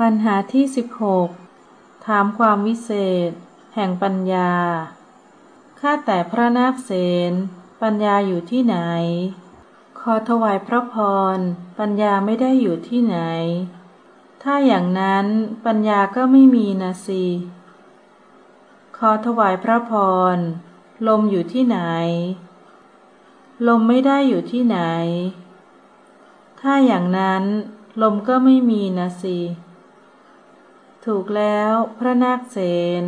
ปัญหาที่สิบหกถามความวิเศษ แห่งปัญญา ข้าแต่พระนาคเสนปัญญาอยู่ที่ไหน ขอถวายพระพร ปัญญาไม่ได้อยู่ที่ไหน ถ้าอย่างนั้นปัญญาก็ไม่มีนะสิขอถวายพระพร ลมอยู่ที่ไหน ลมไม่ได้อยู่ที่ไหน ถ้าอย่างนั้นลมก็ไม่มีนะสิ ถูกแล้วพระนาคเสน